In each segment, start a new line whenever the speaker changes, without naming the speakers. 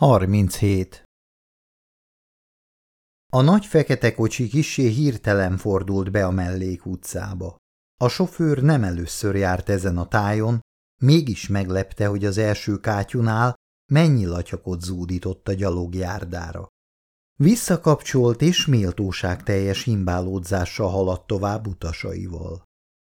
37. A nagy fekete kocsi kissé hirtelen fordult be a mellék utcába. A sofőr nem először járt ezen a tájon, mégis meglepte, hogy az első kátyunál mennyi latyakot zúdított a gyalogjárdára. Visszakapcsolt és méltóság teljes himbálódzással haladt tovább utasaival.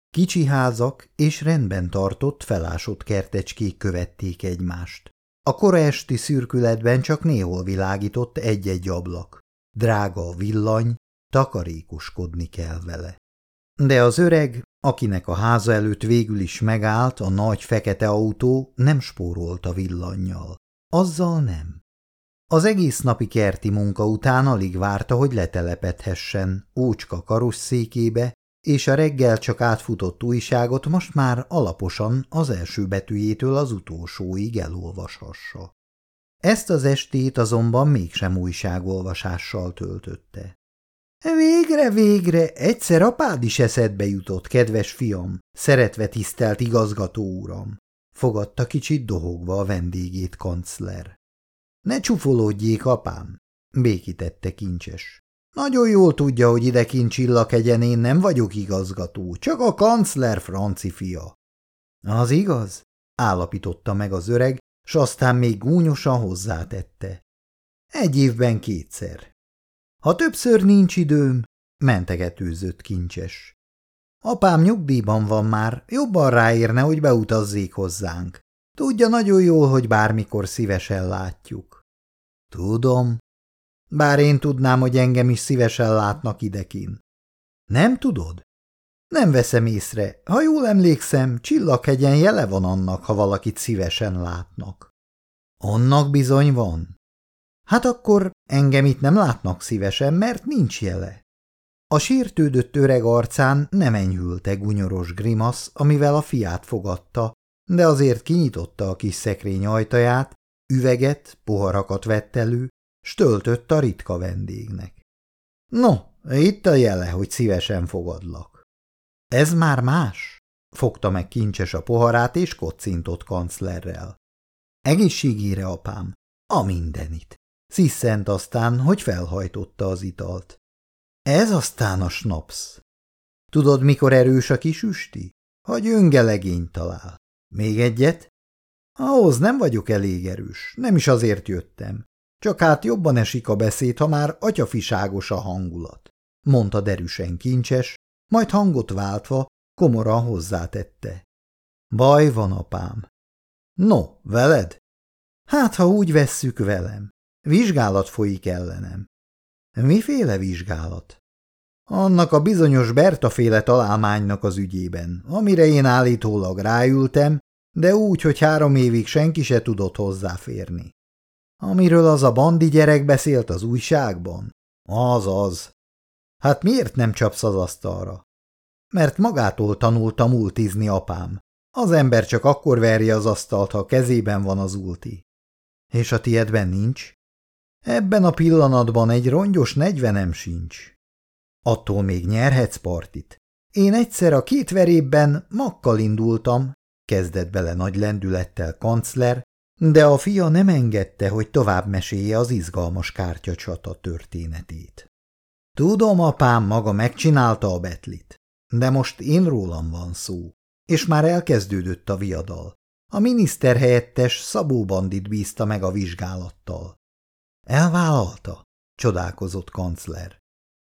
Kicsi házak és rendben tartott, felásott kertecskék követték egymást. A kora esti szürkületben csak néhol világított egy-egy ablak. Drága a villany, takarékoskodni kell vele. De az öreg, akinek a háza előtt végül is megállt a nagy fekete autó, nem spórolt a villannyal. Azzal nem. Az egész napi kerti munka után alig várta, hogy letelepedhessen ócska karosszékébe, és a reggel csak átfutott újságot most már alaposan az első betűjétől az utolsóig elolvashassa. Ezt az estét azonban mégsem újságolvasással töltötte. Végre, végre, egyszer apád is eszedbe jutott, kedves fiam, szeretve tisztelt igazgató uram, fogadta kicsit dohogva a vendégét kancler. Ne csufolódjék, apám, békítette kincses. Nagyon jól tudja, hogy ide kint csillakegyen én nem vagyok igazgató, csak a kancler franci fia. Az igaz? állapította meg az öreg, s aztán még gúnyosan hozzátette. Egy évben kétszer. Ha többször nincs időm, mentegetőzött kincses. Apám nyugdíjban van már, jobban ráérne, hogy beutazzék hozzánk. Tudja nagyon jól, hogy bármikor szívesen látjuk. Tudom, bár én tudnám, hogy engem is szívesen látnak idekin. Nem tudod? Nem veszem észre. Ha jól emlékszem, Csillaghegyen jele van annak, ha valakit szívesen látnak. Annak bizony van. Hát akkor engem itt nem látnak szívesen, mert nincs jele. A sértődött öreg arcán nem enyhülte gunyoros grimasz, amivel a fiát fogadta, de azért kinyitotta a kis szekrény ajtaját, üveget, poharakat vett elő, stöltött a ritka vendégnek. No, itt a jele, hogy szívesen fogadlak. Ez már más? Fogta meg kincses a poharát, és kocintott kanclerrel. Egészségére, apám, a mindenit. Sziszent aztán, hogy felhajtotta az italt. Ez aztán a snaps. Tudod, mikor erős a kis üsti? Hogy öngelegény talál. Még egyet? Ahhoz nem vagyok elég erős, nem is azért jöttem. Csak hát jobban esik a beszéd, ha már atyafiságos a hangulat, mondta derűsen kincses, majd hangot váltva komoran hozzátette. Baj van, apám. No, veled? Hát, ha úgy vesszük velem. Vizsgálat folyik ellenem. Miféle vizsgálat? Annak a bizonyos Berta-féle találmánynak az ügyében, amire én állítólag ráültem, de úgy, hogy három évig senki se tudott hozzáférni. Amiről az a bandi gyerek beszélt az újságban? Az az. Hát miért nem csapsz az asztalra? Mert magától tanultam ultizni apám. Az ember csak akkor verje az asztalt, ha kezében van az ulti. És a tiedben nincs? Ebben a pillanatban egy rongyos negyvenem sincs. Attól még nyerhetsz partit. Én egyszer a két verében makkal indultam, kezdett bele nagy lendülettel kancler, de a fia nem engedte, hogy tovább mesélje az izgalmas kártyacsata történetét. Tudom, apám maga megcsinálta a betlit, de most én rólam van szó, és már elkezdődött a viadal. A miniszter helyettes Szabó Bandit bízta meg a vizsgálattal. Elvállalta? csodálkozott kancler.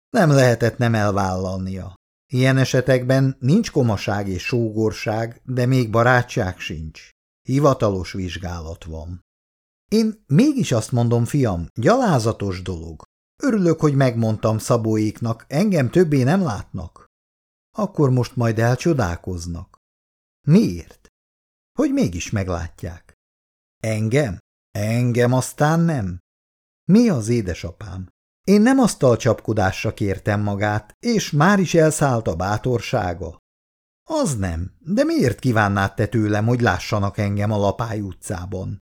Nem lehetett nem elvállalnia. Ilyen esetekben nincs komaság és sógorság, de még barátság sincs. Hivatalos vizsgálat van. Én mégis azt mondom, fiam, gyalázatos dolog. Örülök, hogy megmondtam Szabóéknak, engem többé nem látnak. Akkor most majd elcsodálkoznak. Miért? Hogy mégis meglátják. Engem? Engem aztán nem. Mi az édesapám? Én nem asztalcsapkodásra kértem magát, és már is elszállt a bátorsága. Az nem, de miért kívánnád te tőlem, hogy lássanak engem a Lapály utcában?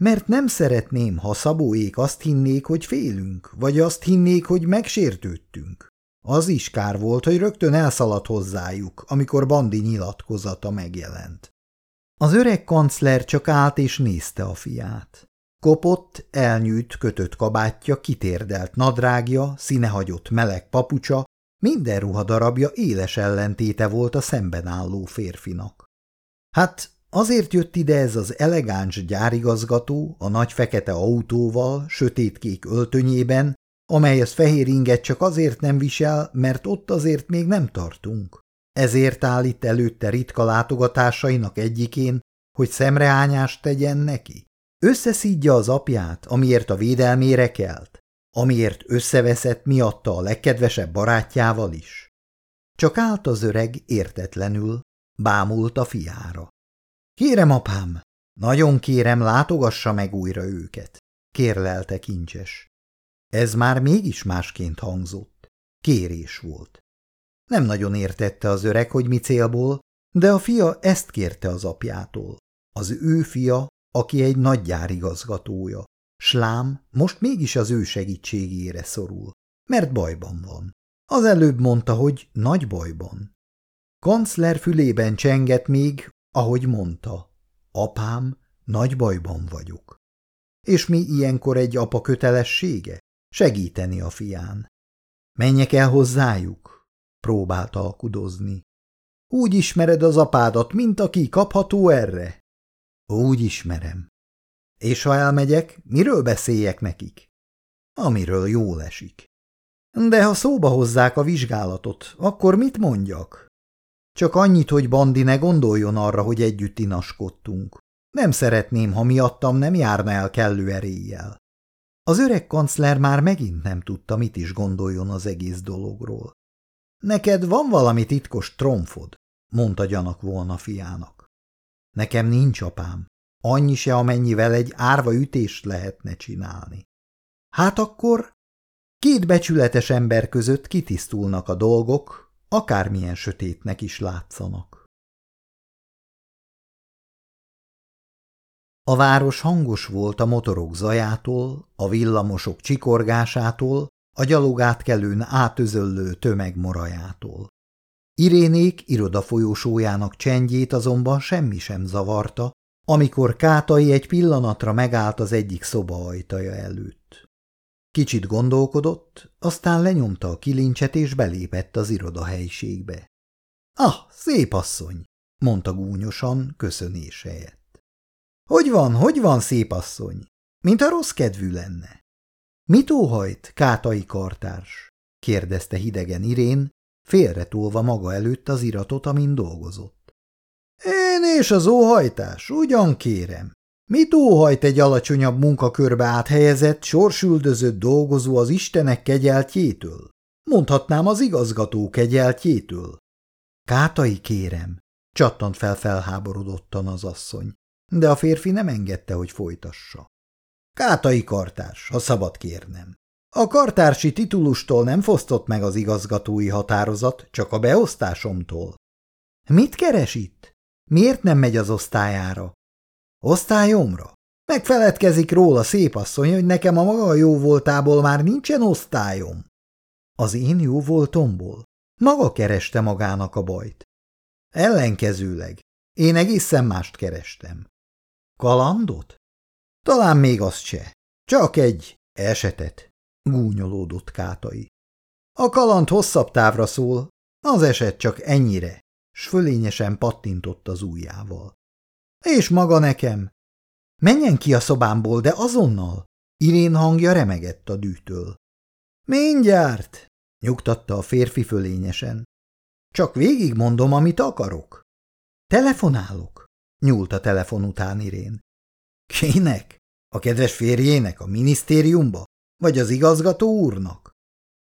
Mert nem szeretném, ha Szabóék azt hinnék, hogy félünk, vagy azt hinnék, hogy megsértődtünk. Az is kár volt, hogy rögtön elszaladt hozzájuk, amikor Bandi nyilatkozata megjelent. Az öreg kancler csak állt és nézte a fiát. Kopott, elnyűjt, kötött kabátja, kitérdelt nadrágja, színehagyott meleg papucsa, minden ruhadarabja éles ellentéte volt a szemben álló férfinak. Hát azért jött ide ez az elegáns gyárigazgató a nagy fekete autóval, sötétkék öltönyében, amelyhez fehér inget csak azért nem visel, mert ott azért még nem tartunk. Ezért áll itt előtte ritka látogatásainak egyikén, hogy szemrehányást tegyen neki. Összeszídja az apját, amiért a védelmére kelt, amiért összeveszett miatta a legkedvesebb barátjával is. Csak állt az öreg értetlenül, bámult a fiára. Kérem, apám, nagyon kérem, látogassa meg újra őket, kérlelte kincses. Ez már mégis másként hangzott. Kérés volt. Nem nagyon értette az öreg, hogy mi célból, de a fia ezt kérte az apjától. Az ő fia, aki egy nagygyárigazgatója. Slám most mégis az ő segítségére szorul, mert bajban van. Az előbb mondta, hogy nagy bajban. Kancler fülében csengett még, ahogy mondta. Apám, nagy bajban vagyok. És mi ilyenkor egy apa kötelessége? Segíteni a fián. Menjek el hozzájuk? Próbált alkudozni. Úgy ismered az apádat, mint aki kapható erre? Úgy ismerem. És ha elmegyek, miről beszéljek nekik? Amiről jól esik. De ha szóba hozzák a vizsgálatot, akkor mit mondjak? Csak annyit, hogy Bandi ne gondoljon arra, hogy együtt inaskodtunk. Nem szeretném, ha miattam nem járna el kellő eréllyel. Az öreg kancler már megint nem tudta, mit is gondoljon az egész dologról. Neked van valami titkos tromfod, mondta gyanak volna fiának. Nekem nincs apám, annyi se, amennyivel egy árva ütést lehetne csinálni. Hát akkor két becsületes ember között kitisztulnak a dolgok, akármilyen sötétnek is látszanak. A város hangos volt a motorok zajától, a villamosok csikorgásától, a gyalogátkelőn átözöllő tömeg morajától. Irénék irodafolyósójának csendjét azonban semmi sem zavarta, amikor Kátai egy pillanatra megállt az egyik szoba ajtaja előtt. Kicsit gondolkodott, aztán lenyomta a kilincset és belépett az irodahelyiségbe. – Ah, szép asszony! – mondta gúnyosan, köszönés helyett. – Hogy van, hogy van, szép asszony? Mint a rossz kedvű lenne. – Mit óhajt, Kátai kartárs? – kérdezte hidegen Irén, félretolva maga előtt az iratot, amin dolgozott. – Én és az óhajtás, ugyan kérem. Mit óhajt egy alacsonyabb munkakörbe áthelyezett, sorsüldözött dolgozó az istenek kegyeltjétől? Mondhatnám az igazgató kegyeltjétől. Kátai kérem, csattant fel felháborodottan az asszony, de a férfi nem engedte, hogy folytassa. Kátai kartárs, ha szabad kérnem. A kartársi titulustól nem fosztott meg az igazgatói határozat, csak a beosztásomtól. Mit keres itt? Miért nem megy az osztályára? Osztályomra? Megfeledkezik róla szép asszony, hogy nekem a maga jó voltából már nincsen osztályom. Az én jó voltomból? Maga kereste magának a bajt. Ellenkezőleg. Én egészen mást kerestem. Kalandot? Talán még azt se. Csak egy esetet, gúnyolódott Kátai. A kaland hosszabb távra szól, az eset csak ennyire, s fölényesen pattintott az ujjával. És maga nekem? Menjen ki a szobámból, de azonnal! Irén hangja remegett a dűtől. Mindjárt, nyugtatta a férfi fölényesen. Csak végigmondom, amit akarok. Telefonálok, nyúlt a telefon után Irén. Kinek? A kedves férjének a minisztériumba? Vagy az igazgató úrnak?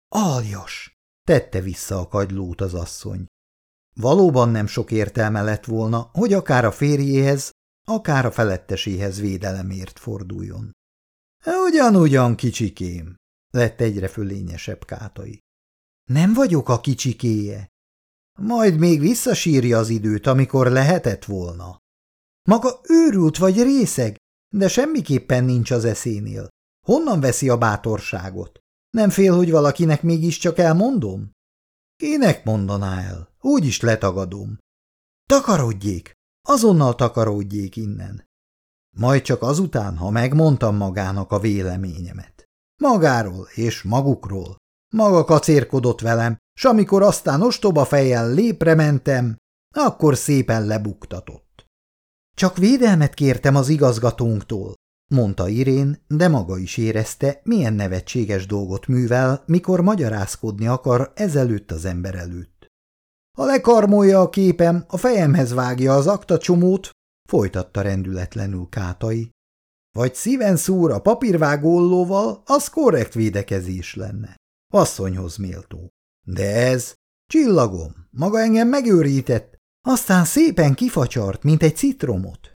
Aljas! tette vissza a kagylót az asszony. Valóban nem sok értelme lett volna, hogy akár a férjéhez, akár a feletteséhez védelemért forduljon. Ugyan-ugyan, kicsikém, lett egyre fölényesebb kátai. Nem vagyok a kicsikéje. Majd még visszasírja az időt, amikor lehetett volna. Maga őrült vagy részeg, de semmiképpen nincs az eszénél. Honnan veszi a bátorságot? Nem fél, hogy valakinek mégiscsak elmondom? Kinek mondaná el? Úgy is letagadom. Takarodjék! Azonnal takarodjék innen! Majd csak azután, ha megmondtam magának a véleményemet. Magáról és magukról. Maga kacérkodott velem, s amikor aztán ostoba fejjel lépre mentem, akkor szépen lebuktatott. Csak védelmet kértem az igazgatónktól, mondta Irén, de maga is érezte, milyen nevetséges dolgot művel, mikor magyarázkodni akar ezelőtt az ember előtt. Ha lekarmolja a képem, a fejemhez vágja az aktacsomót, folytatta rendületlenül Kátai. Vagy szíven szúr a papírvágóllóval, az korrekt védekezés lenne. Asszonyhoz méltó. De ez, csillagom, maga engem megőrített, aztán szépen kifacsart, mint egy citromot.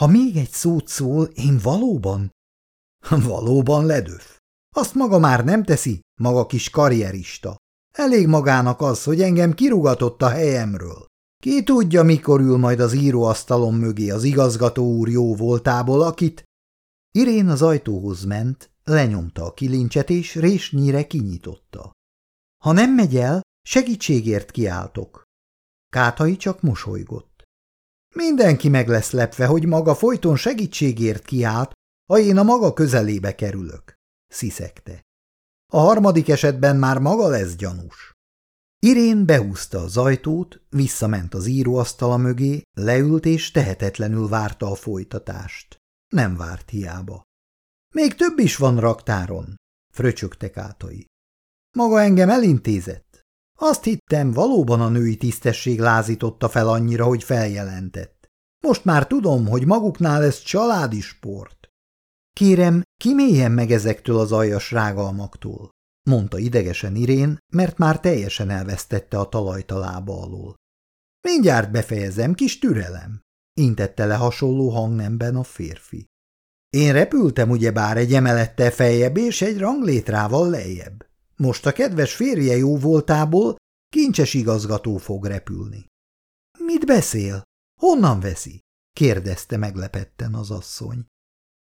Ha még egy szót szól, én valóban? Valóban ledöf. Azt maga már nem teszi, maga kis karrierista. Elég magának az, hogy engem kirugatott a helyemről. Ki tudja, mikor ül majd az íróasztalon mögé az igazgató úr jó voltából, akit... Irén az ajtóhoz ment, lenyomta a kilincset és résnyire kinyitotta. Ha nem megy el, segítségért kiáltok. Kátai csak mosolygott. Mindenki meg lesz lepve, hogy maga folyton segítségért kiált, ha én a maga közelébe kerülök, sziszegte. A harmadik esetben már maga lesz gyanús. Irén behúzta az ajtót, visszament az íróasztala mögé, leült és tehetetlenül várta a folytatást. Nem várt hiába. Még több is van raktáron, fröcsögte Kátai. Maga engem elintézett. Azt hittem, valóban a női tisztesség lázította fel annyira, hogy feljelentett. Most már tudom, hogy maguknál ez családi sport. Kérem, kiméljen meg ezektől az aljas rágalmaktól, mondta idegesen Irén, mert már teljesen elvesztette a talajt a lába alól. Mindjárt befejezem, kis türelem, intette le hasonló hangnemben a férfi. Én repültem ugyebár egy emelettel feljebb és egy ranglétrával lejjebb. Most a kedves férje jó voltából kincses igazgató fog repülni. – Mit beszél? Honnan veszi? – kérdezte meglepetten az asszony. –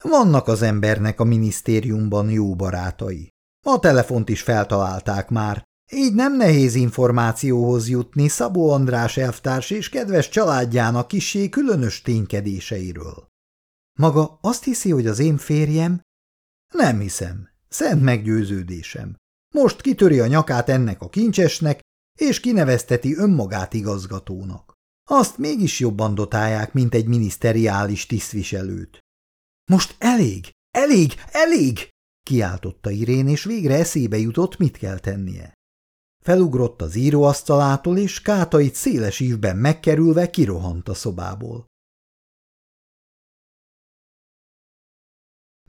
Vannak az embernek a minisztériumban jó barátai. A telefont is feltalálták már, így nem nehéz információhoz jutni Szabó András elvtárs és kedves családjának kisé különös ténykedéseiről. Maga azt hiszi, hogy az én férjem? Nem hiszem. Szent meggyőződésem. Most kitöri a nyakát ennek a kincsesnek, és kinevezteti önmagát igazgatónak. Azt mégis jobban dotálják, mint egy miniszteriális tisztviselőt. Most elég, elég, elég! kiáltotta Irén, és végre eszébe jutott, mit kell tennie. Felugrott az íróasztalától, és kátait széles ívben megkerülve kirohant a szobából.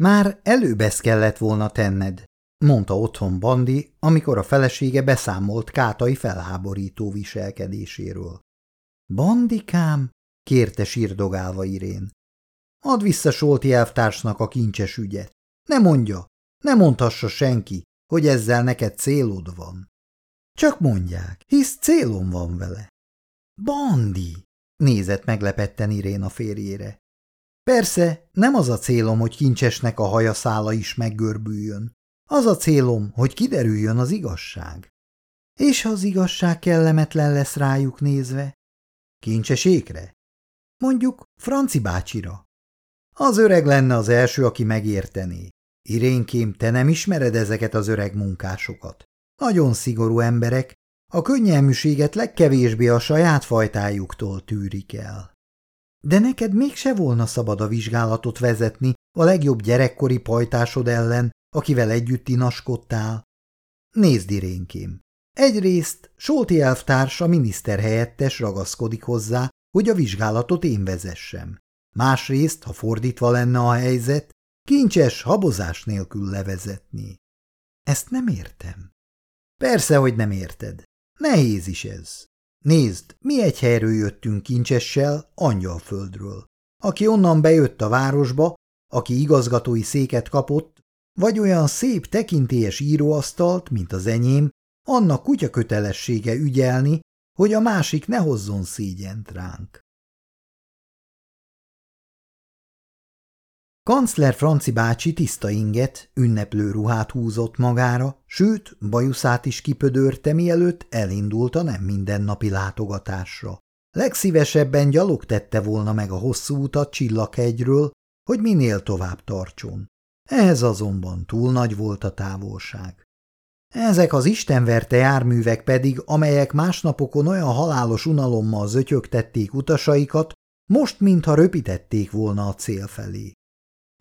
Már előbb kellett volna tenned, mondta otthon Bandi, amikor a felesége beszámolt Kátai felháborító viselkedéséről. Bandikám, kérte sírdogálva Irén. Add vissza Solti elvtársnak a kincses ügyet. Ne mondja, ne mondhassa senki, hogy ezzel neked célod van. Csak mondják, hisz célom van vele. Bandi, nézett meglepetten Irén a férjére. Persze, nem az a célom, hogy kincsesnek a haja szála is meggörbüljön. Az a célom, hogy kiderüljön az igazság. És ha az igazság kellemetlen lesz rájuk nézve? Kincsesékre? Mondjuk Franci bácsira. Az öreg lenne az első, aki megértené. Irénkém, te nem ismered ezeket az öreg munkásokat. Nagyon szigorú emberek, a könnyelműséget legkevésbé a saját fajtájuktól tűrik el. De neked mégse volna szabad a vizsgálatot vezetni a legjobb gyerekkori pajtásod ellen, akivel együtt inaskodtál? Nézd, irénkém! Egyrészt Solti elvtárs, a miniszter helyettes ragaszkodik hozzá, hogy a vizsgálatot én vezessem. Másrészt, ha fordítva lenne a helyzet, kincses habozás nélkül levezetni. Ezt nem értem. Persze, hogy nem érted. Nehéz is ez. Nézd, mi egy helyről jöttünk kincsessel, angyalföldről. Aki onnan bejött a városba, aki igazgatói széket kapott, vagy olyan szép tekintélyes íróasztalt, mint az enyém, annak kutya kötelessége ügyelni, hogy a másik ne hozzon szégyent ránk. Kancler Franci bácsi tiszta inget, ünneplő ruhát húzott magára, sőt, bajuszát is kipödörte, mielőtt elindult a nem mindennapi látogatásra. Legszívesebben gyalog tette volna meg a hosszú utat Csillaghegyről, hogy minél tovább tartson. Ehhez azonban túl nagy volt a távolság. Ezek az istenverte járművek pedig, amelyek másnapokon olyan halálos unalommal zötyögtették utasaikat, most mintha röpítették volna a cél felé.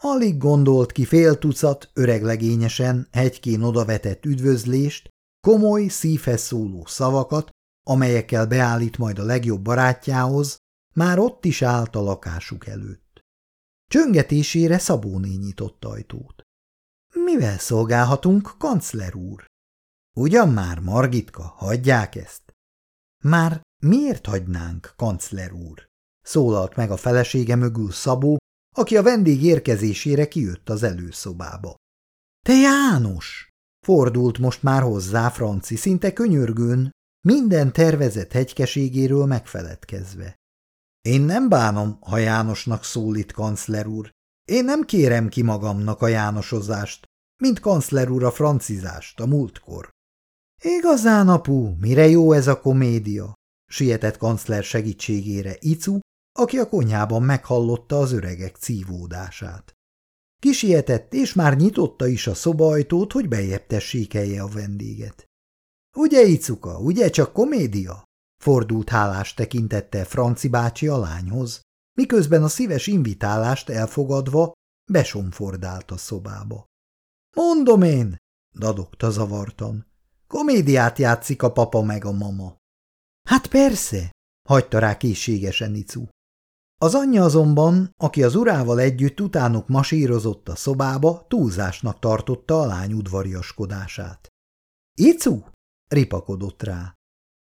Alig gondolt ki fél tucat öreglegényesen hegykén odavetett üdvözlést, komoly, szívhez szóló szavakat, amelyekkel beállít majd a legjobb barátjához, már ott is állt a lakásuk előtt. Csöngetésére Szabóné nyitott ajtót. – Mivel szolgálhatunk, kancler úr? – Ugyan már, Margitka, hagyják ezt? – Már miért hagynánk, kancler úr? – szólalt meg a felesége mögül Szabó, aki a vendég érkezésére kijött az előszobába. – Te János! – fordult most már hozzá Franci, szinte könyörgőn, minden tervezett hegykeségéről megfeledkezve. Én nem bánom, ha Jánosnak szólít kancler úr. Én nem kérem ki magamnak a Jánosozást, mint kancler úr a francizást a múltkor. Igazán, apu, mire jó ez a komédia? sietett kancler segítségére Icu, aki a konyhában meghallotta az öregek cívódását. Kisietett, és már nyitotta is a szobaajtót, hogy bejebb tessékelje a vendéget. – Ugye, Icuka, ugye csak komédia? Fordult hálás tekintette Franci bácsi a lányhoz, miközben a szíves invitálást elfogadva besomfordált a szobába. – Mondom én! – dadogta zavartan. – Komédiát játszik a papa meg a mama. – Hát persze! – hagyta rá készségesen Icu. Az anyja azonban, aki az urával együtt utánuk masírozott a szobába, túlzásnak tartotta a lány udvariaskodását. – Icu! – ripakodott rá.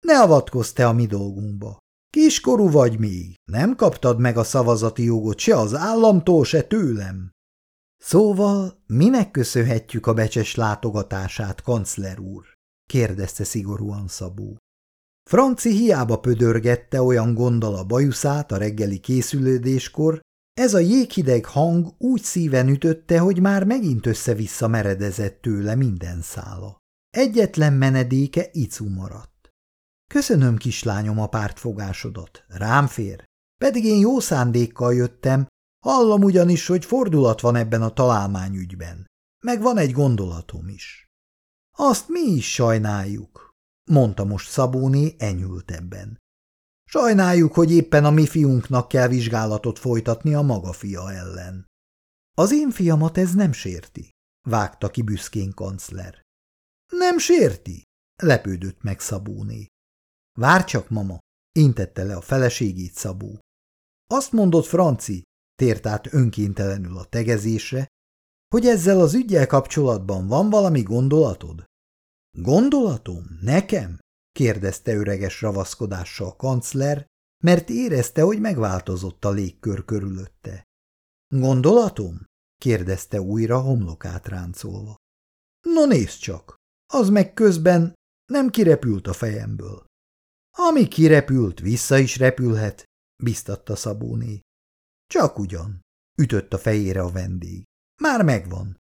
Ne avatkozz te a mi dolgunkba. Kiskorú vagy még, nem kaptad meg a szavazati jogot se az államtól, se tőlem. Szóval minek köszönhetjük a becses látogatását, kancler úr? kérdezte szigorúan Szabó. Franci hiába pödörgette olyan gondol a bajuszát a reggeli készülődéskor, ez a jéghideg hang úgy szíven ütötte, hogy már megint össze-vissza meredezett tőle minden szála. Egyetlen menedéke icu maradt. Köszönöm, kislányom, a pártfogásodat. Rám fér. Pedig én jó szándékkal jöttem, hallom ugyanis, hogy fordulat van ebben a találmányügyben. Meg van egy gondolatom is. Azt mi is sajnáljuk, mondta most Szabóné enyültebben. Sajnáljuk, hogy éppen a mi fiunknak kell vizsgálatot folytatni a maga fia ellen. Az én fiamat ez nem sérti, vágta ki büszkén kancler. Nem sérti? lepődött meg Szabóné. Vár csak, mama, intette le a feleségét Szabó. Azt mondott Franci, tért át önkéntelenül a tegezésre, hogy ezzel az ügyel kapcsolatban van valami gondolatod? Gondolatom? Nekem? kérdezte öreges ravaszkodással a kancler, mert érezte, hogy megváltozott a légkör körülötte. Gondolatom? kérdezte újra homlokát ráncolva. No nézd csak, az meg közben nem kirepült a fejemből. Ami kirepült, vissza is repülhet, biztatta Szabóné. Csak ugyan, ütött a fejére a vendég. Már megvan.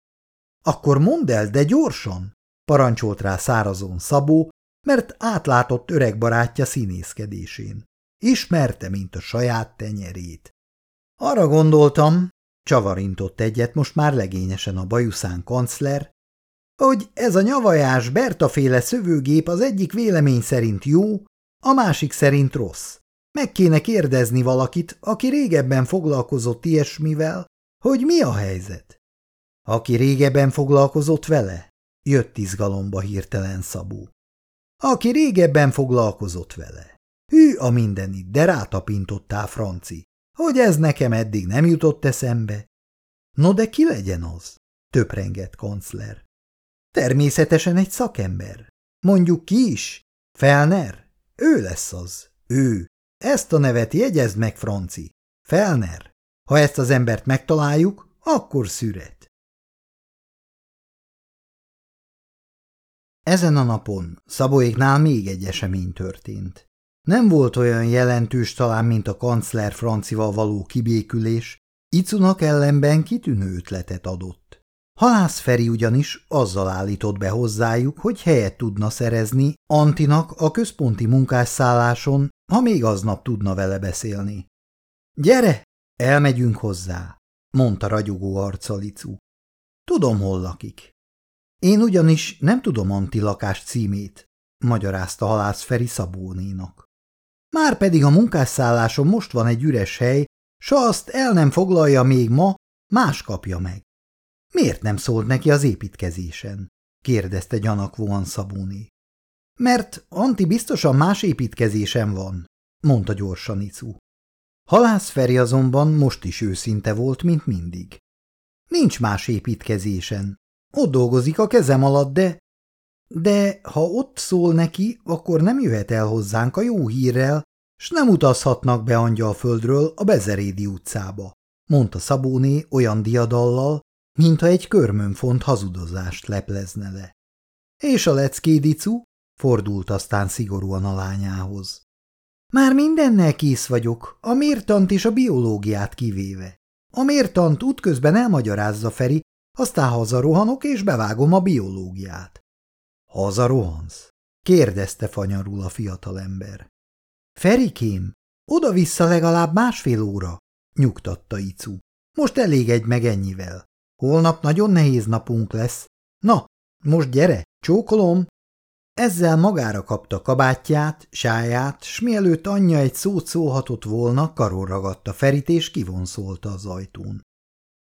Akkor mondd el, de gyorsan, parancsolt rá szárazon Szabó, mert átlátott öreg barátja színészkedésén. Ismerte, mint a saját tenyerét. Arra gondoltam, csavarintott egyet most már legényesen a bajuszán kancler, hogy ez a nyavajás Berta-féle szövőgép az egyik vélemény szerint jó, a másik szerint rossz. Meg kéne kérdezni valakit, aki régebben foglalkozott ilyesmivel, hogy mi a helyzet. Aki régebben foglalkozott vele? Jött izgalomba hirtelen Szabó. Aki régebben foglalkozott vele. Hű a mindenit, de rátapintottál, Franci, hogy ez nekem eddig nem jutott eszembe. No de ki legyen az? Töprengett kancler. Természetesen egy szakember. Mondjuk ki is? Felner? Ő lesz az. Ő. Ezt a nevet jegyezd meg, Franci. Felner. Ha ezt az embert megtaláljuk, akkor szüret. Ezen a napon Szabóéknál még egy esemény történt. Nem volt olyan jelentős talán, mint a kancler Francival való kibékülés, Icunak ellenben kitűnő ötletet adott. Halász Feri ugyanis azzal állított be hozzájuk, hogy helyet tudna szerezni Antinak a központi munkásszálláson, ha még aznap tudna vele beszélni. – Gyere, elmegyünk hozzá! mondta ragyogó arcalicu. Tudom, hol lakik. Én ugyanis nem tudom Anti lakás címét, magyarázta halász Feri Szabónénak. Márpedig a munkásszálláson most van egy üres hely, s azt el nem foglalja még ma, más kapja meg. Miért nem szólt neki az építkezésen? kérdezte gyanakvóan Szabóné. Mert Anti biztosan más építkezésen van, mondta gyorsan Icu. Halász Feri azonban most is őszinte volt, mint mindig. Nincs más építkezésen. Ott dolgozik a kezem alatt, de... De ha ott szól neki, akkor nem jöhet el hozzánk a jó hírrel, s nem utazhatnak be Angyalföldről a Bezerédi utcába, mondta Szabóné olyan diadallal, mintha egy körmönfont hazudozást leplezne le. És a leckédicu? fordult aztán szigorúan a lányához. Már mindennel kész vagyok, a mértant és a biológiát kivéve. A mértant útközben elmagyarázza Feri, aztán hazarohanok és bevágom a biológiát. Hazarohansz? kérdezte fanyarul a fiatalember. Ferikém, oda-vissza legalább másfél óra, nyugtatta Icu. Most elég egy meg ennyivel. Holnap nagyon nehéz napunk lesz. Na, most gyere, csókolom! Ezzel magára kapta kabátját, sáját, s mielőtt anyja egy szót szólhatott volna, karon ragadta Ferit és kivonszolta az ajtón. –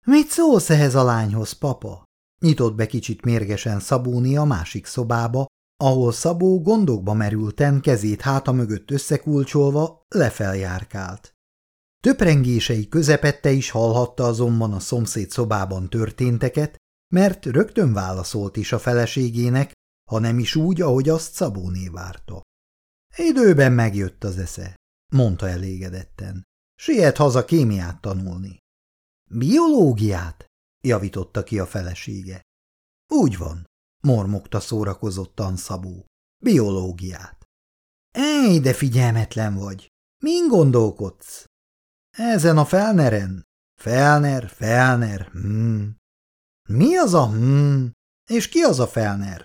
Mit szólsz ehhez a lányhoz, papa? – nyitott be kicsit mérgesen Szabóni a másik szobába, ahol Szabó gondokba merülten, kezét háta mögött összekulcsolva, lefeljárkált. Töprengései közepette is hallhatta azonban a szomszéd szobában történteket, mert rögtön válaszolt is a feleségének, ha nem is úgy, ahogy azt Szabóné várta. Időben megjött az esze, mondta elégedetten. Siet haza kémiát tanulni. Biológiát? javította ki a felesége. Úgy van, mormogta szórakozottan Szabó. Biológiát. Ej, de figyelmetlen vagy. Min gondolkodsz? Ezen a Felneren? Felner, Felner, hmm. Mi az a hmm? És ki az a Felner?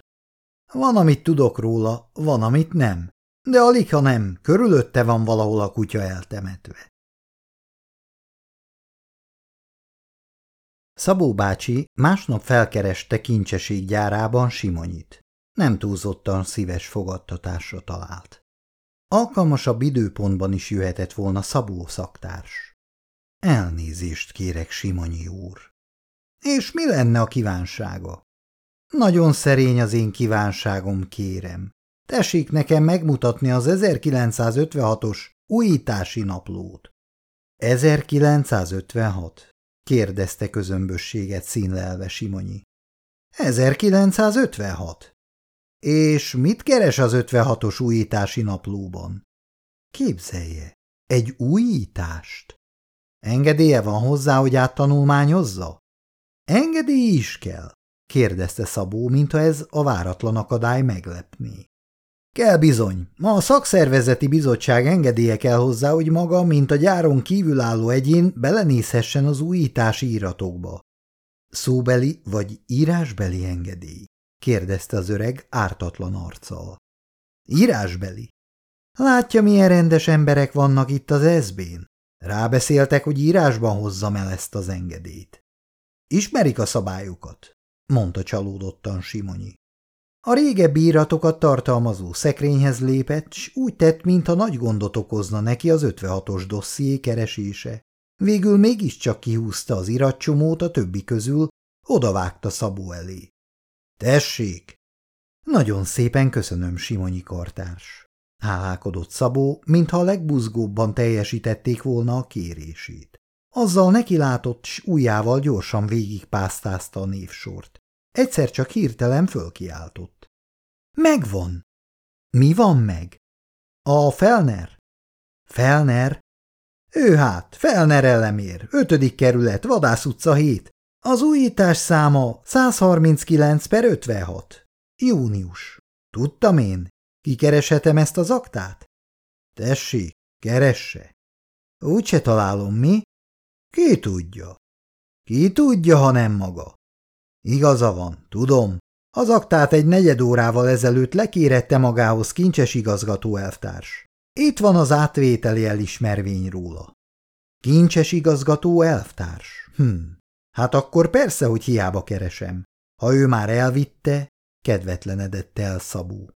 Van, amit tudok róla, van, amit nem. De alig, ha nem, körülötte van valahol a kutya eltemetve. Szabó bácsi másnap felkereste gyárában Simonyit. Nem túlzottan szíves fogadtatásra talált. Alkalmasabb időpontban is jöhetett volna Szabó szaktárs. Elnézést kérek, Simonyi úr. És mi lenne a kívánsága? Nagyon szerény az én kívánságom, kérem. Tessék nekem megmutatni az 1956-os újítási naplót. 1956? Kérdezte közömbösséget színlelve Simonyi. 1956? És mit keres az 56-os újítási naplóban? Képzelje, egy újítást. Engedélye van hozzá, hogy áttanulmányozza? Engedély is kell kérdezte Szabó, mintha ez a váratlan akadály meglepné. Kell bizony. Ma a szakszervezeti bizottság engedélye kell hozzá, hogy maga, mint a gyáron kívülálló egyén belenézhessen az újítási íratokba. Szóbeli vagy írásbeli engedély? kérdezte az öreg ártatlan arccal. Írásbeli. Látja, milyen rendes emberek vannak itt az eszbén. Rábeszéltek, hogy írásban hozzam el ezt az engedélyt. Ismerik a szabályokat mondta csalódottan Simonyi. A régebbi íratokat tartalmazó szekrényhez lépett, s úgy tett, mintha nagy gondot okozna neki az 56-os dosszié keresése. Végül mégiscsak kihúzta az iratcsomót a többi közül, odavágta Szabó elé. Tessék! Nagyon szépen köszönöm, Simonyi kartárs. Hálálkodott Szabó, mintha a legbuzgóbban teljesítették volna a kérését. Azzal nekilátott, s ujjával gyorsan végigpásztázta a névsort. Egyszer csak hirtelen fölkiáltott. Megvan! Mi van meg? A Felner? Felner? Ő hát, Felner elemér, ötödik kerület, Vadász utca 7. Az újítás száma 139 per 56. Június. Tudtam én. Kikereshetem ezt az aktát? Tessék, keresse. Úgyse találom, mi? Ki tudja? Ki tudja, ha nem maga? Igaza van, tudom. Az aktát egy negyed órával ezelőtt lekérette magához kincses igazgató elvtárs. Itt van az átvételi elismervény róla. Kincses igazgató elvtárs. Hm. Hát akkor persze, hogy hiába keresem. Ha ő már elvitte, kedvetlenedett el Szabó.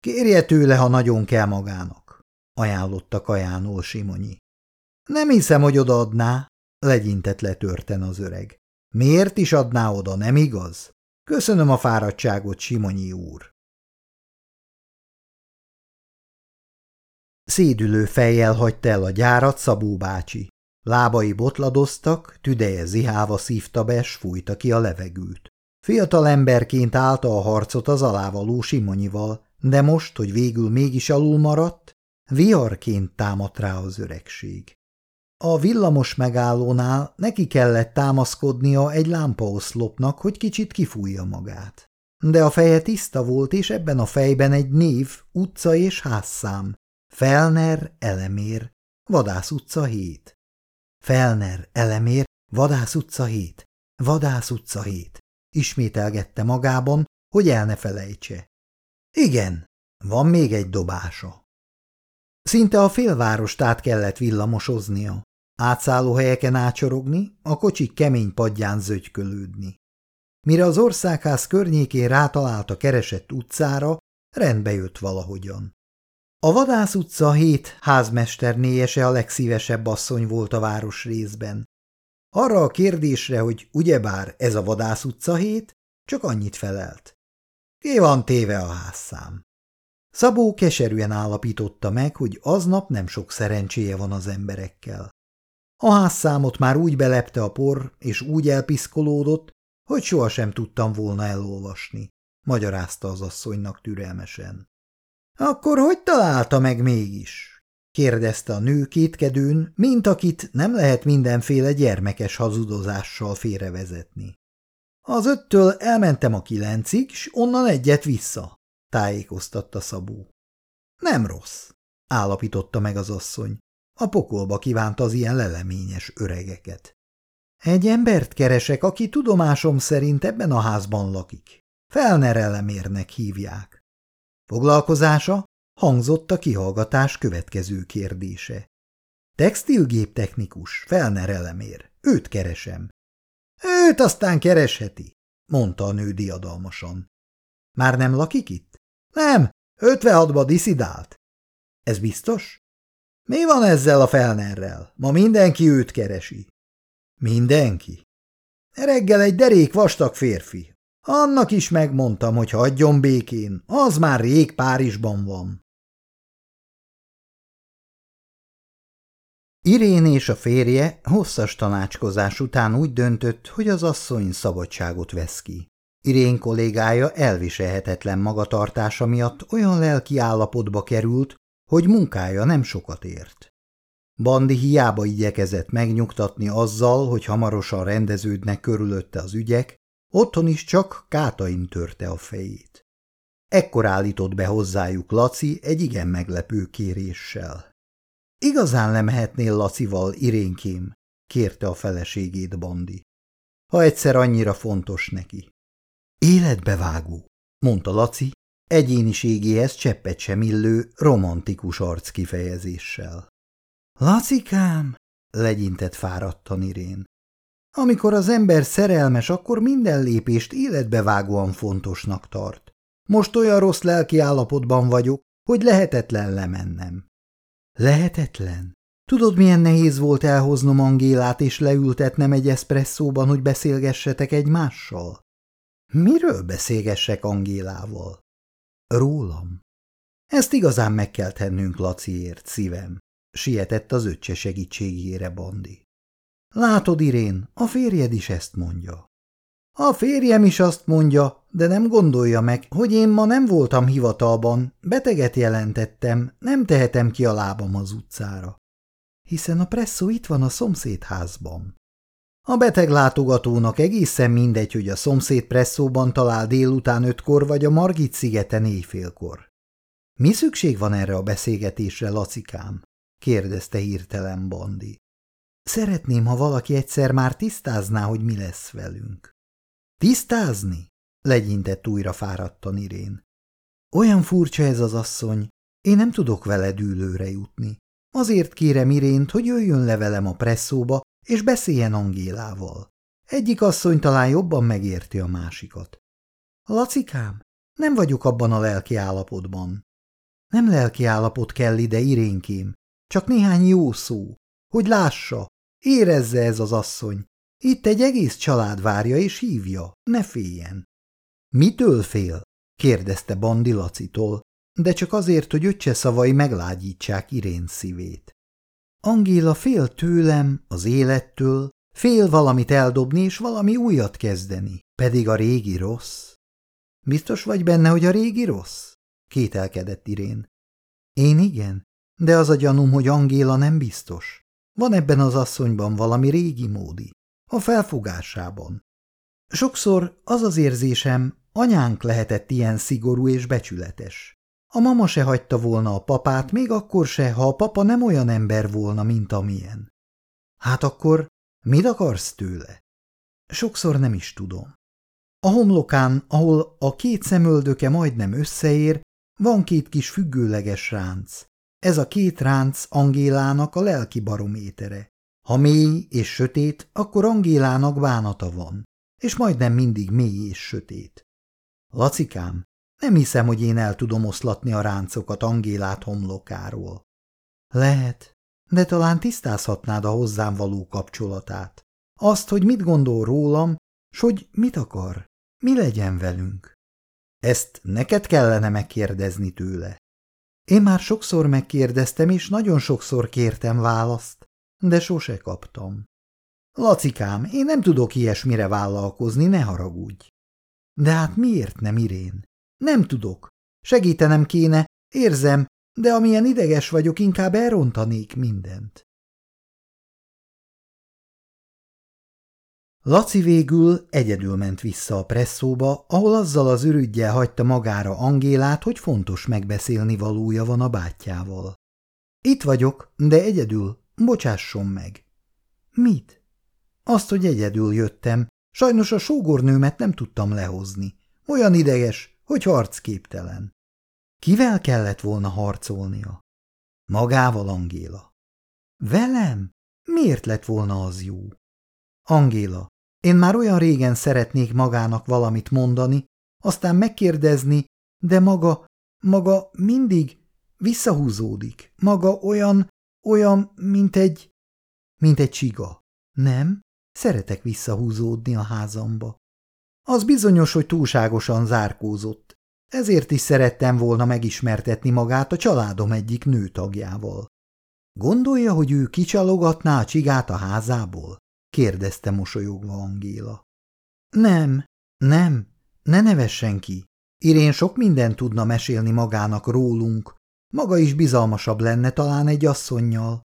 Kérje tőle, ha nagyon kell magának, ajánlotta kajánól Simonyi. Nem hiszem, hogy odaadná, legyintett letörten az öreg. Miért is adná oda, nem igaz? Köszönöm a fáradtságot, Simonyi úr. Szédülő fejjel hagyta el a gyárat Szabó bácsi. Lábai botladoztak, tüdeje zihálva szívta be, s fújta ki a levegőt. Fiatal emberként állta a harcot az alávaló Simonyival, de most, hogy végül mégis alul maradt, viharként támadt rá az öregség. A villamos megállónál neki kellett támaszkodnia egy lámpaoszlopnak, hogy kicsit kifújja magát. De a feje tiszta volt, és ebben a fejben egy név, utca és házszám. Felner, Elemér, Vadász utca 7. Felner, Elemér, Vadász utca 7. Vadász utca 7. Ismételgette magában, hogy el ne felejtse. Igen, van még egy dobása. Szinte a félvárost át kellett villamosoznia, átszállóhelyeken ácsorogni, a kocsik kemény padján zögykölődni. Mire az országház környékén rátalált a keresett utcára, rendbe jött valahogyan. A Vadász utca hét házmesternéjese a legszívesebb asszony volt a város részben. Arra a kérdésre, hogy ugyebár ez a Vadász utca hét, csak annyit felelt. Ki van téve a házszám? Szabó keserűen állapította meg, hogy aznap nem sok szerencséje van az emberekkel. A házszámot már úgy belepte a por, és úgy elpiszkolódott, hogy sohasem tudtam volna elolvasni, magyarázta az asszonynak türelmesen. Akkor hogy találta meg mégis? kérdezte a nő kétkedőn, mint akit nem lehet mindenféle gyermekes hazudozással félrevezetni. Az öttől elmentem a kilencig, s onnan egyet vissza, tájékoztatta Szabó. Nem rossz, állapította meg az asszony. A pokolba kívánta az ilyen leleményes öregeket. Egy embert keresek, aki tudomásom szerint ebben a házban lakik. Felnerellemérnek hívják. Foglalkozása hangzott a kihallgatás következő kérdése. Textilgéptechnikus, felnerelemér. Őt keresem. Őt aztán keresheti, mondta a nő diadalmasan. Már nem lakik itt? Nem, 56-ba diszidált. Ez biztos? Mi van ezzel a felnerrel? Ma mindenki őt keresi. Mindenki? Reggel egy derék vastag férfi. Annak is megmondtam, hogy hagyjon békén, az már rég Párizsban van. Irén és a férje hosszas tanácskozás után úgy döntött, hogy az asszony szabadságot vesz ki. Irén kollégája elviselhetetlen magatartása miatt olyan lelki állapotba került, hogy munkája nem sokat ért. Bandi hiába igyekezett megnyugtatni azzal, hogy hamarosan rendeződnek körülötte az ügyek, otthon is csak kátain törte a fejét. Ekkor állított be hozzájuk Laci egy igen meglepő kéréssel. Igazán lemehetnél Lacival, Irénkém? kérte a feleségét Bandi. Ha egyszer annyira fontos neki. Életbevágó, mondta Laci, egyéniségéhez cseppet sem illő, romantikus arc kifejezéssel. Lacikám, legyintett fáradtan Irén. Amikor az ember szerelmes, akkor minden lépést életbevágóan fontosnak tart. Most olyan rossz lelki állapotban vagyok, hogy lehetetlen lemennem. Lehetetlen? Tudod, milyen nehéz volt elhoznom Angélát és leültetnem egy eszpresszóban, hogy beszélgessetek egymással? Miről beszélgessek Angélával? Rólam. Ezt igazán meg kell tennünk Laciért, szívem, sietett az öccse segítségére Bandi. Látod, Irén, a férjed is ezt mondja. A férjem is azt mondja, de nem gondolja meg, hogy én ma nem voltam hivatalban, beteget jelentettem, nem tehetem ki a lábam az utcára. Hiszen a presszó itt van a szomszédházban. A beteg látogatónak egészen mindegy, hogy a szomszéd presszóban talál délután ötkor vagy a Margit szigeten éjfélkor. Mi szükség van erre a beszélgetésre, Lacikám? kérdezte hirtelen Bandi. Szeretném, ha valaki egyszer már tisztázná, hogy mi lesz velünk. Tisztázni? legyintett újra fáradtan Irén. Olyan furcsa ez az asszony, én nem tudok vele dűlőre jutni. Azért kérem Irént, hogy jöjjön le velem a presszóba, és beszéljen Angélával. Egyik asszony talán jobban megérti a másikat. Lacikám, nem vagyok abban a lelki állapotban. Nem lelki állapot kell ide, Irénkém, csak néhány jó szó, hogy lássa, érezze ez az asszony. Itt egy egész család várja és hívja, ne féljen. Mitől fél? kérdezte Bandi Lacitól, de csak azért, hogy öccse szavai meglágyítsák Irén szívét. Angéla fél tőlem, az élettől, fél valamit eldobni és valami újat kezdeni, pedig a régi rossz. Biztos vagy benne, hogy a régi rossz? kételkedett Irén. Én igen, de az a gyanúm, hogy Angéla nem biztos. Van ebben az asszonyban valami régi módi, a felfogásában. Sokszor az az érzésem, anyánk lehetett ilyen szigorú és becsületes. A mama se hagyta volna a papát, még akkor se, ha a papa nem olyan ember volna, mint amilyen. Hát akkor mit akarsz tőle? Sokszor nem is tudom. A homlokán, ahol a két szemöldöke majdnem összeér, van két kis függőleges ránc. Ez a két ránc Angélának a lelki barométere. Ha mély és sötét, akkor Angélának bánata van, és majdnem mindig mély és sötét. Lacikám, nem hiszem, hogy én el tudom oszlatni a ráncokat Angélát homlokáról. Lehet, de talán tisztázhatnád a hozzám való kapcsolatát. Azt, hogy mit gondol rólam, s hogy mit akar, mi legyen velünk. Ezt neked kellene megkérdezni tőle. Én már sokszor megkérdeztem, és nagyon sokszor kértem választ, de sose kaptam. Lacikám, én nem tudok ilyesmire vállalkozni, ne haragudj. De hát miért nem, Irén? Nem tudok. Segítenem kéne, érzem, de amilyen ideges vagyok, inkább elrontanék mindent. Laci végül egyedül ment vissza a presszóba, ahol azzal az ürügyjel hagyta magára Angélát, hogy fontos megbeszélni valója van a bátyjával. Itt vagyok, de egyedül, bocsásson meg. Mit? Azt, hogy egyedül jöttem. Sajnos a sógornőmet nem tudtam lehozni. Olyan ideges, hogy harcképtelen. Kivel kellett volna harcolnia? Magával, Angéla. Velem? Miért lett volna az jó? Angéla, én már olyan régen szeretnék magának valamit mondani, aztán megkérdezni, de maga, maga mindig visszahúzódik. Maga olyan, olyan, mint egy, mint egy csiga. Nem? Szeretek visszahúzódni a házamba. Az bizonyos, hogy túlságosan zárkózott. Ezért is szerettem volna megismertetni magát a családom egyik nőtagjával. Gondolja, hogy ő kicsalogatná a csigát a házából? kérdezte mosolyogva Angéla. Nem, nem, ne nevessen ki. Irén sok mindent tudna mesélni magának rólunk. Maga is bizalmasabb lenne talán egy asszonnyal.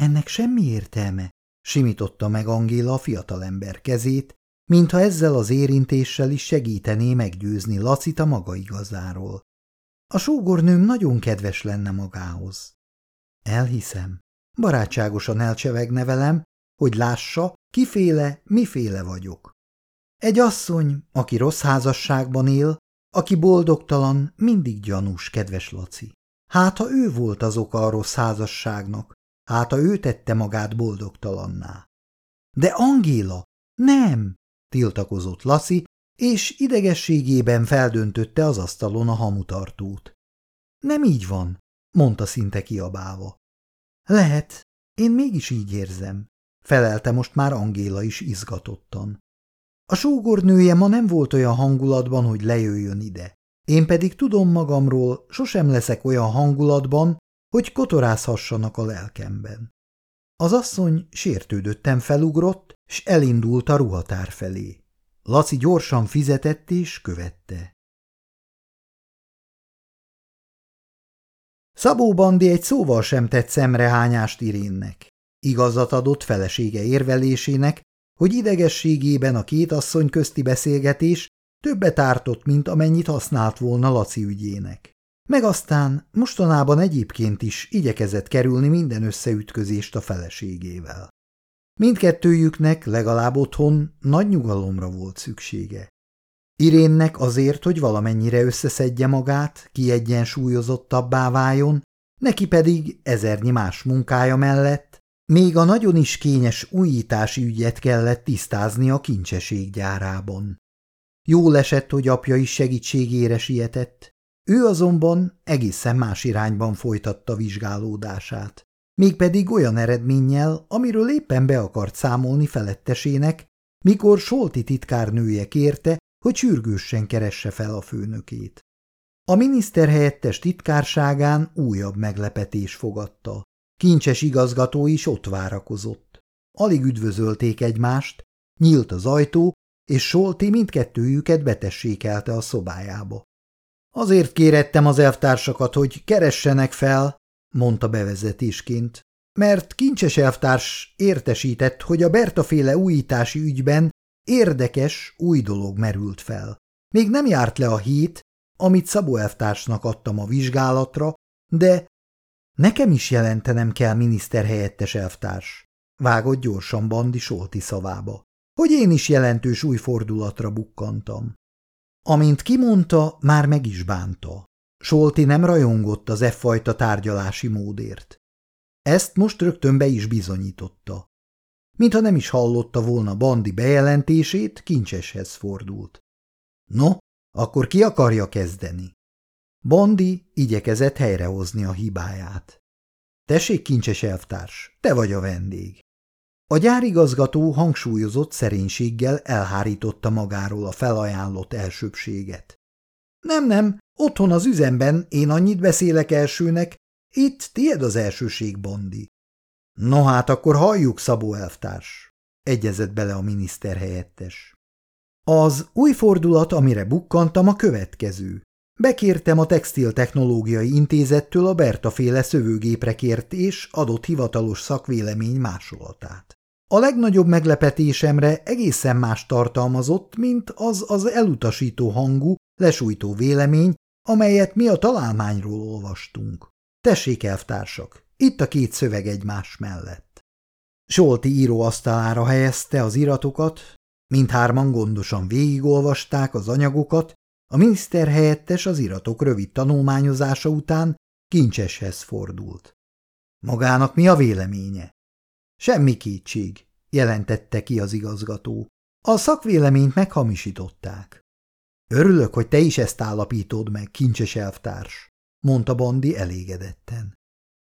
Ennek semmi értelme, simította meg Angéla a fiatalember kezét, mintha ezzel az érintéssel is segítené meggyőzni Lacit a maga igazáról. A sógornőm nagyon kedves lenne magához. Elhiszem, barátságosan elcsevegne velem, hogy lássa, kiféle, miféle vagyok. Egy asszony, aki rossz házasságban él, aki boldogtalan, mindig gyanús, kedves Laci. Hát, ha ő volt az oka a rossz házasságnak, hát, ha ő tette magát boldogtalanná. De Angéla, nem, tiltakozott Laci, és idegességében feldöntötte az asztalon a hamutartót. Nem így van, mondta szinte kiabálva. Lehet, én mégis így érzem felelte most már Angéla is izgatottan. A sógornője ma nem volt olyan hangulatban, hogy lejöjjön ide. Én pedig tudom magamról, sosem leszek olyan hangulatban, hogy kotorázhassanak a lelkemben. Az asszony sértődötten felugrott, s elindult a ruhatár felé. Laci gyorsan fizetett és követte. Szabó Bandi egy szóval sem tett szemrehányást Irénnek. Igazat adott felesége érvelésének, hogy idegességében a két asszony közti beszélgetés többet ártott, mint amennyit használt volna Laci ügyének. Meg aztán mostanában egyébként is igyekezett kerülni minden összeütközést a feleségével. Mindkettőjüknek legalább otthon nagy nyugalomra volt szüksége. Irénnek azért, hogy valamennyire összeszedje magát, kiegyensúlyozottabbá váljon, neki pedig ezernyi más munkája mellett még a nagyon is kényes újítási ügyet kellett tisztázni a kincseség gyárában. Jól esett, hogy apja is segítségére sietett, ő azonban egészen más irányban folytatta vizsgálódását, mégpedig olyan eredménnyel, amiről éppen be akart számolni felettesének, mikor Solti titkárnője kérte, hogy sürgősen keresse fel a főnökét. A miniszterhelyettes titkárságán újabb meglepetés fogadta. Kincses igazgató is ott várakozott. Alig üdvözölték egymást, nyílt az ajtó, és Solti mindkettőjüket betessékelte a szobájába. Azért kérettem az elvtársakat, hogy keressenek fel, mondta bevezetésként, mert kincses elvtárs értesített, hogy a Berta-féle újítási ügyben érdekes, új dolog merült fel. Még nem járt le a hét, amit Szabó elvtársnak adtam a vizsgálatra, de nekem is jelentenem kell miniszterhelyettes elvtárs, vágott gyorsan Bandi Solti szavába, hogy én is jelentős új fordulatra bukkantam. Amint kimondta, már meg is bánta. Solti nem rajongott az e fajta tárgyalási módért. Ezt most rögtön be is bizonyította. Mintha nem is hallotta volna Bandi bejelentését, kincseshez fordult. No, akkor ki akarja kezdeni? Bandi igyekezett helyrehozni a hibáját. Tessék, kincses elvtárs, te vagy a vendég. A gyárigazgató hangsúlyozott szerénységgel elhárította magáról a felajánlott elsőbséget. Nem, nem, otthon az üzemben én annyit beszélek elsőnek, itt tied az elsőség, Bondi. No hát akkor halljuk, Szabó elvtárs, egyezett bele a miniszter helyettes. Az új fordulat, amire bukkantam, a következő. Bekértem a Textil-Technológiai Intézettől a Berta féle szövőgépre kért és adott hivatalos szakvélemény másolatát. A legnagyobb meglepetésemre egészen más tartalmazott, mint az az elutasító hangú, lesújtó vélemény, amelyet mi a találmányról olvastunk. Tessék, elvtársak, itt a két szöveg egymás mellett. Solti íróasztalára helyezte az iratokat, mindhárman gondosan végigolvasták az anyagokat, a miniszter helyettes az iratok rövid tanulmányozása után kincseshez fordult. Magának mi a véleménye? Semmi kétség, jelentette ki az igazgató. A szakvéleményt meghamisították. Örülök, hogy te is ezt állapítod meg, kincses elvtárs, mondta Bandi elégedetten.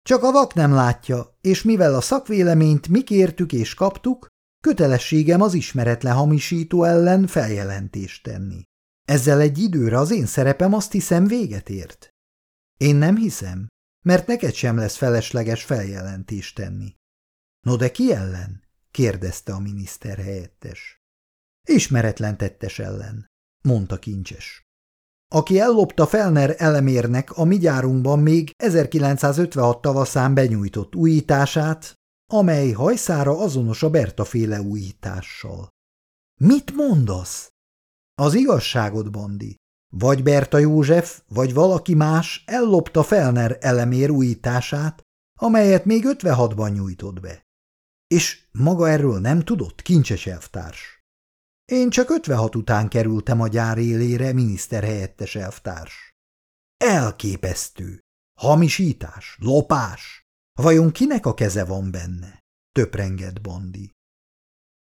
Csak a vak nem látja, és mivel a szakvéleményt mi kértük és kaptuk, kötelességem az ismeretlen hamisító ellen feljelentést tenni. Ezzel egy időre az én szerepem azt hiszem véget ért. Én nem hiszem, mert neked sem lesz felesleges feljelentést tenni. No de ki ellen? kérdezte a miniszter helyettes. Ismeretlen tettes ellen, mondta kincses. Aki ellopta Felner elemérnek a mi gyárunkban még 1956 tavaszán benyújtott újítását, amely hajszára azonos a Berta féle újítással. Mit mondasz? Az igazságot, Bandi. Vagy Berta József, vagy valaki más ellopta Felner elemér újítását, amelyet még 56-ban nyújtott be. És maga erről nem tudott, kincses elvtárs? Én csak 56 után kerültem a gyár élére, miniszterhelyettes elvtárs. Elképesztő! Hamisítás, lopás! Vajon kinek a keze van benne? Töprengett Bondi.